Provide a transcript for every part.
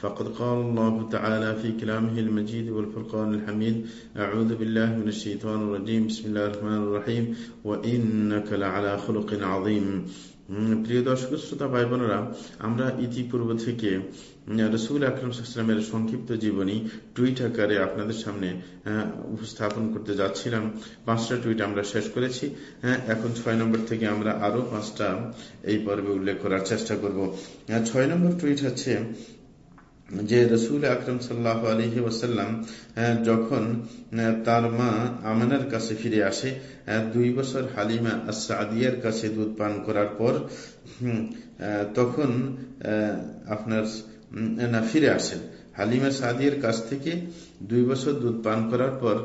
فقد قال الله تعالى في كلامه المجيد والفرقان الحميد أعوذ بالله من الشيطان الرجيم بسم الله الرحمن الرحيم وإنك لعلى خلق عظيم প্রিয় দর্শক শ্রোতা ভাই বোনেরা আমরা ইতিপূর্ব থেকে রসুল আকরম সালামের সংক্ষিপ্ত জীবনী টুইট আকারে আপনাদের সামনে উপস্থাপন করতে যাচ্ছিলাম পাঁচটা টুইট আমরা শেষ করেছি এখন ছয় নম্বর থেকে আমরা আরো পাঁচটা এই পর্বে উল্লেখ করার চেষ্টা করব ছয় নম্বর টুইট হচ্ছে যে রসুল আকরম সাল্লাহ আলহি ওসাল্লাম যখন তার মা আমানার কাছে ফিরে আসে দুই বছর হালিমা আসাদিয়ার কাছে দুধ পান করার পর তখন আপনার না, ফিরে আসেন হালিমা সাদিয়ার কাছ থেকে দুই বছর দুধ পান করার পর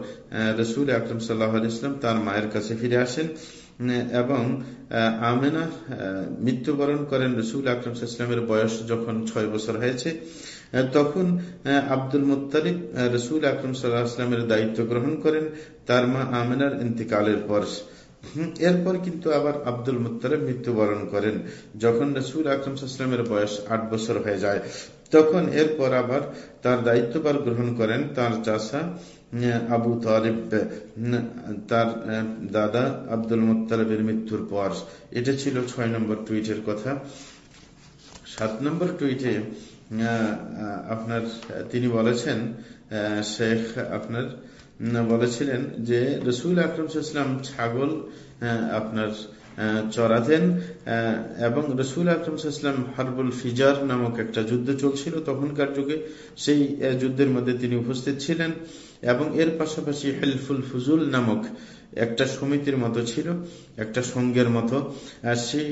রসুল আকরম সাল্লাহ আলি ইসলাম তার মায়ের কাছে ফিরে আসেন এবং আমেনা মৃত্যুবরণ করেন। রসুল আকরম ইসলামের বয়স যখন ছয় বছর হয়েছে তখন আব্দুল মুতালিব রসুল আকরম সাল্লাহামের দায়িত্ব গ্রহণ করেন তার মা আমেনার ইন্তিকালের পর। এরপর কিন্তু আবার আব্দুল মুতালিব মৃত্যুবরণ করেন। যখন রসুল আকরম সাল্লামের বয়স আট বছর হয়ে যায়, তখন এরপর আবার তার দায়িত্বভার গ্রহণ করেন তার চাষা আবু তালিব তার দাদা আব্দুল মুতালিবের মৃত্যুর পর। এটা ছিল ছয় নম্বর টুইটের কথা। সাত নম্বর টুইটে আপনার, তিনি বলেছেন শেখ আপনার বলেছিলেন যে রসুল আকরম ইসলাম ছাগল আপনার চড়াতেন এবং রসুল আকরম ইসলাম হারবুল ফিজার নামক একটা যুদ্ধ চলছিল। তখনকার যুগে সেই যুদ্ধের মধ্যে তিনি উপস্থিত ছিলেন এবং এর পাশাপাশি হেলফুল ফুজুল নামক একটা সমিতির মতো ছিল, একটা সঙ্গের মতো। সেই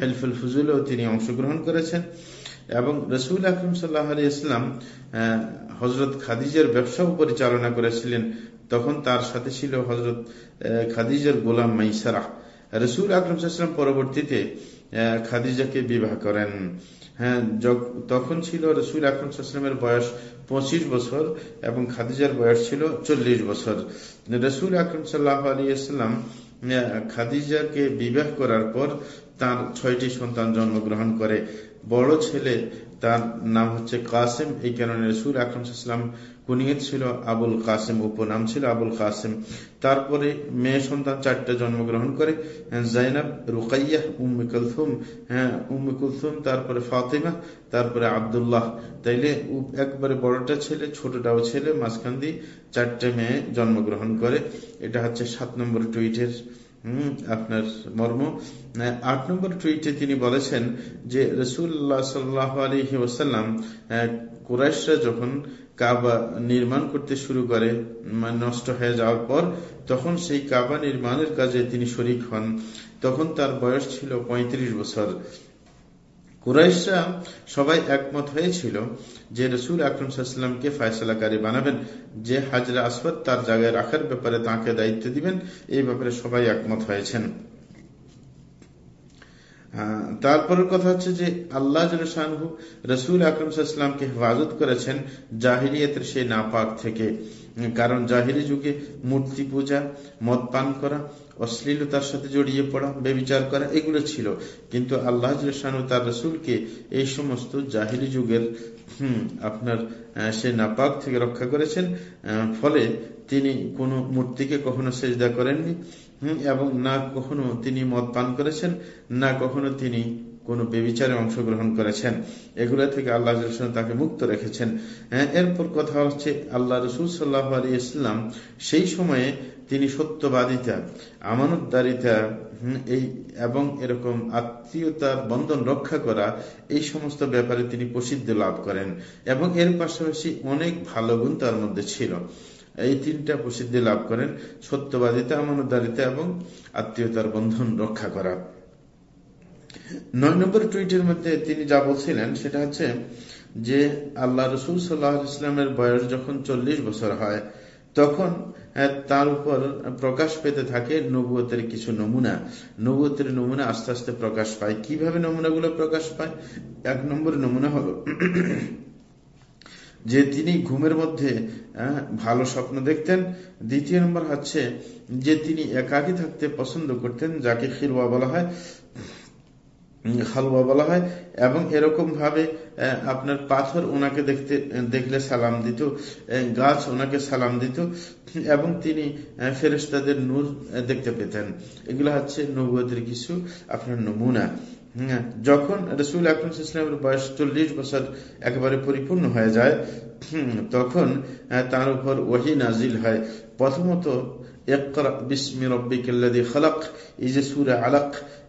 হেলফুল ফুজুলেও তিনি অংশগ্রহণ করেছেন। এবং রসুল আকরম সাল্লাহ আলী ইসলাম হজরত খাদিজের ব্যবসাও পরিচালনা করেছিলেন। তখন তার সাথে ছিল হজরত খাদিজের গোলাম মাইসারা রসুল আকরম সাল্লাম পরবর্তীতে খাদিজাকে বিবাহ করেন। হ্যাঁ তখন ছিল রসুল আকরম সাল্লামের বয়স পঁচিশ বছর এবং খাদিজার বয়স ছিল চল্লিশ বছর। রসুল আকরম সাল্লাহ আলী ইসলাম খাদিজাকে বিবাহ করার পর তার ছয়টি সন্তান জন্মগ্রহণ করে। বড় ছেলে, তার নাম হচ্ছে কাসেম। এই কারণে রসুল আকরমসাল্লাম কুনিয়ত ছিল আবুল কাসেম উপনাম ছিল আবুল কাসেম। তারপরে মেয়ে সন্তান চারটে জন্মগ্রহণ করে জাইনাব, রুকাইয়া, উম্মে কুলথুম হ্যাঁ উম্মে কুলথুম তারপরে ফাতিমা, তারপরে আবদুল্লাহ। তাইলে একবারে বড়টা ছেলে, ছোটটাও ছেলে, মাঝখান দিয়ে চারটে মেয়ে জন্মগ্রহণ করে। এটা হচ্ছে সাত নম্বর টুইটের আপনার মর্ম। আট নম্বর টুইটে তিনি বলেছেন যে রসুল্লাহ সাল্লাহ আলহি ওসাল্লাম কুরাইশরা যখন কাবা নির্মাণ করতে শুরু করে নষ্ট হয়ে যাওয়ার পর, তখন সেই কাবা নির্মাণের কাজে তিনি শরিক হন। তখন তার বয়স ছিল ৩৫ বছর। কুরাইশরা সবাই একমত হয়েছিল যে রসুল আকরমসাল্লামকে ফয়সলাকারী বানাবেন, যে হাজরা আসফদ তার জায়গায় রাখার ব্যাপারে তাকে দায়িত্ব দিবেন, এই ব্যাপারে সবাই একমত হয়েছেন। তারপরের কথা হচ্ছে যে আল্লাহ শাহু রসুল আকরমসাল্লামকে হেফাজত করেছেন জাহিরিয়তের সেই নাপাক থেকে। কারণ জাহিরি যুগে মূর্তি পূজা, মদ পান করা অশ্লীলতার সাথে জড়িয়ে পড়া, বেবিচার করা, এগুলো ছিল। কিন্তু আল্লাহ তার রসুলকে এই সমস্ত জাহিরি যুগের আপনার সে নাপাক থেকে রক্ষা করেছেন ফলে তিনি কোনো মূর্তিকে কখনো সেজদা করেননি এবং না কখনো তিনি মদ পান করেছেন, না কখনো তিনি কোনো বেবিচারে অংশগ্রহণ করেছেন। এগুলো থেকে আল্লাহ তাকে মুক্ত রেখেছেন। এরপর কথা হচ্ছে আল্লাহ রসুল সাল্লাহ আলী ইসলাম সেই সময়ে তিনি সত্যবাদিতা, আমানতদারিতা এই এবং এরকম আত্মীয়তার বন্ধন রক্ষা করা, এই সমস্ত ব্যাপারে তিনি প্রসিদ্ধ লাভ করেন এবং এর পাশাপাশি অনেক ভালো গুণ তার মধ্যে ছিল। এই তিনটা প্রসিদ্ধি লাভ করেন, সত্যবাদিতা, আমানতদারিতা এবং আত্মীয়তার বন্ধন রক্ষা করা। নয় নম্বর টুইটের মধ্যে তিনি যা বলছিলেন, সেটা হচ্ছে যে আল্লাহ রসুল সাল্লাহ ইসলামের বয়স যখন চল্লিশ বছর হয়, তখন তার উপর প্রকাশ পেতে থাকে নবুয়তের কিছু নমুনা। নবুয়তের নমুনা আস্তে আস্তে প্রকাশ পায়। কীভাবে নমুনাগুলো প্রকাশ পায়? এক নম্বর নমুনা হলো যে তিনি ঘুমের মধ্যে ভালো স্বপ্ন দেখতেন। দ্বিতীয় নম্বর হচ্ছে যে তিনি একাকি থাকতে পছন্দ করতেন, যাকে খিলওয়া বলা হয়। হালুয়া বলা হয়, এবং এরকম ভাবে আপনার পাথর ওনাকে দেখতে, দেখলে সালাম দিত গাছ ওনাকে সালাম দিত, এবং তিনি ফেরেস্তাদের নূর দেখতে পেতেন। এগুলো হচ্ছে নবুয়ের কিছু, আপনার নমুনা। যখন রসুল আকরম ইসলামের বয়স চল্লিশ বছর একেবারে পরিপূর্ণ হয়ে যায় তখন তার উপর ওহি নাজিল হয়। প্রথমত এই যে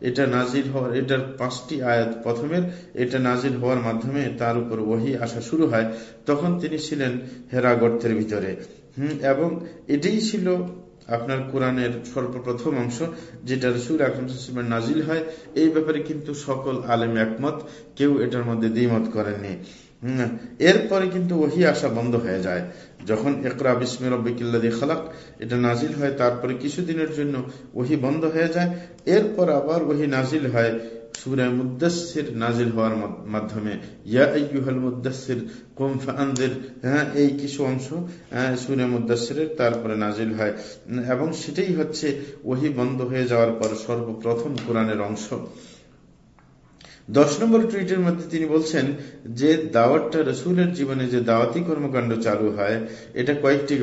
এটা নাজির হওয়ার, এটার পাঁচটি আয়াত প্রথমের, এটা নাজির হওয়ার মাধ্যমে তার উপর ওহি আসা শুরু হয়। তখন তিনি ছিলেন হেরা গর্তের ভিতরে। হম, এবং এটাই ছিল আপনার কোরআনের সর্বপ্রথম অংশ যেটা রসুল আকরমের নাজিল হয়। এই ব্যাপারে কিন্তু সকল আলেম একমত, কেউ এটার মধ্যে দ্বিমত করেননি। এরপরে কিন্তু ওহি আসা বন্ধ হয়ে যায়। যখন একরা বিস্মি রব্বিকিল্লাদি খালাক, এটা নাজিল হয়, তারপরে কিছুদিনের জন্য ওহি বন্ধ হয়ে যায়। এরপর আবার ওহি নাজিল হয় সুরায় নাজিল হওয়ার মাধ্যমে। হ্যাঁ এই কিছু অংশ সুরে মুদাসিরের তারপরে নাজিল হয়। এবং সেটাই হচ্ছে ওহি বন্ধ হয়ে যাওয়ার পর সর্বপ্রথম কোরআনের অংশ। দশ নম্বর টুইটের মধ্যে তিনি বলছেন যে দাওয়াতটা রসুলের জীবনে যে দাওয়াতি কর্মকাণ্ড চালু হয়, এটা কয়েকটি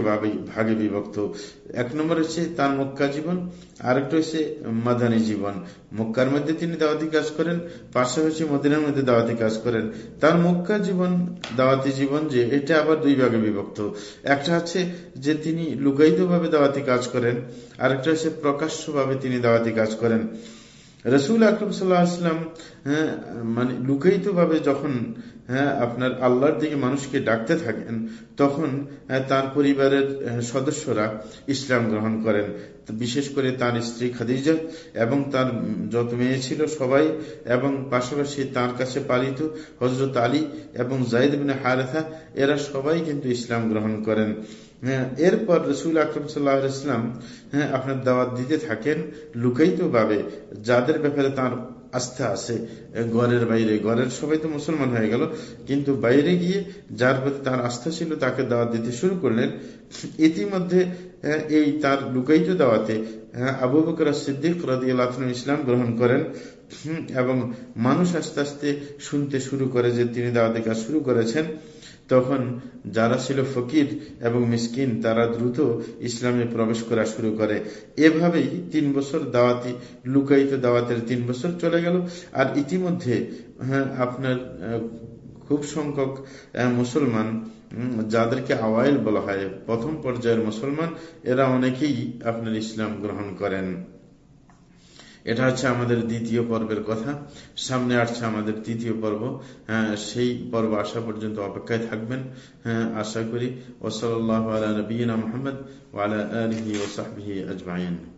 ভাগে বিভক্ত। এক নম্বর হচ্ছে তার মক্কা জীবন, আরেকটা হচ্ছে মাদানী জীবন। মক্কার মধ্যে তিনি দাওয়াতি কাজ করেন, পাশে হচ্ছে মদিনার মধ্যে দাওয়াতি কাজ করেন। তার মক্কা জীবন, দাওয়াতি জীবন যে, এটা আবার দুই ভাগে বিভক্ত। একটা হচ্ছে যে তিনি লুকায়িত ভাবে দাওয়াতি কাজ করেন, আরেকটা হচ্ছে প্রকাশ্য ভাবে তিনি দাওয়াতি কাজ করেন। রসুল আকরম সাল্লাহাম হ্যাঁ মানে লুকায়িত ভাবে যখন হ্যাঁ আপনার আল্লাহর দিকে মানুষকে ডাকতে থাকেন তখন হ্যাঁ, তার পরিবারের হ্যাঁ, সদস্যরা ইসলাম গ্রহণ করেন। বিশেষ করে তার স্ত্রী খাদিজা এবং তার যত মেয়ে ছিল সবাই এবং পাশাপাশি তার কাছে পালিত হজরত আলী এবং জাইদ হারেথা এরা সবাই কিন্তু ইসলাম গ্রহণ করেন। হ্যাঁ, এরপর রসুল আকরম সাল্লাহ ইসলাম হ্যাঁ আপনার দাওয়াত দিতে থাকেন লুকাইত ভাবে যাদের ব্যাপারে তার আস্থা আছে গড়ের বাইরে গড়ের সবাই তো মুসলমান হয়ে গেল কিন্তু বাইরে গিয়ে যার প্রতি তার আস্থা ছিল তাকে দাওয়াত দিতে শুরু করলেন। ইতিমধ্যে এই তার লুকাইত দাওয়াতে আবু বকর সিদ্দিক রাজি ইসলাম গ্রহণ করেন। এবং মানুষ আস্তে আস্তে শুনতে শুরু করে যে তিনি দাওয়াতে কাজ শুরু করেছেন। তখন যারা ছিল ফকির এবং মিসকিন, তারা দ্রুত ইসলামে প্রবেশ করা শুরু করে। এভাবেই তিন বছর দাওয়াতি, লুকায়িত দাওয়াতের তিন বছর চলে গেল। আর ইতিমধ্যে হ্যাঁ আপনার খুব সংখ্যক মুসলমান যাদেরকে আওয়াইল বলা হয়, প্রথম পর্যায়ের মুসলমান, এরা অনেকেই আপনার ইসলাম গ্রহণ করেন। এটা হচ্ছে আমাদের দ্বিতীয় পর্বের কথা। সামনে আসছে আমাদের তৃতীয় পর্ব। হ্যাঁ, সেই পর্ব আসা পর্যন্ত অপেক্ষায় থাকবেন। হ্যাঁ, আশা করি। ওসল আলা নবীনা মোহাম্মদ ওয়ালা আলহি ওসাহি আজমাইন।